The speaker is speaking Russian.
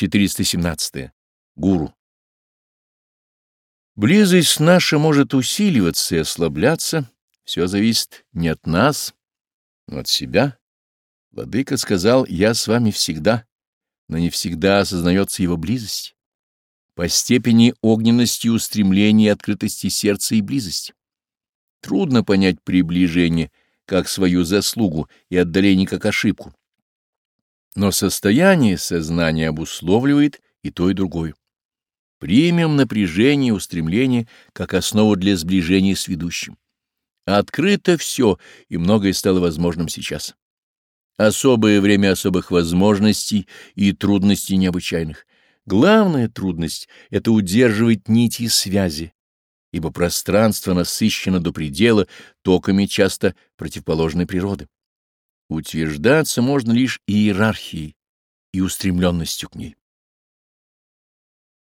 417. Гуру. Близость наша может усиливаться и ослабляться. Все зависит не от нас, но от себя. Владыка сказал, я с вами всегда, но не всегда осознается его близость. По степени огненности устремления, и открытости сердца и близости. Трудно понять приближение как свою заслугу и отдаление как ошибку но состояние сознания обусловливает и то, и другое. Примем напряжение и устремление как основу для сближения с ведущим. Открыто все, и многое стало возможным сейчас. Особое время особых возможностей и трудностей необычайных. Главная трудность — это удерживать нити связи, ибо пространство насыщено до предела токами часто противоположной природы. Утверждаться можно лишь иерархией и устремленностью к ней.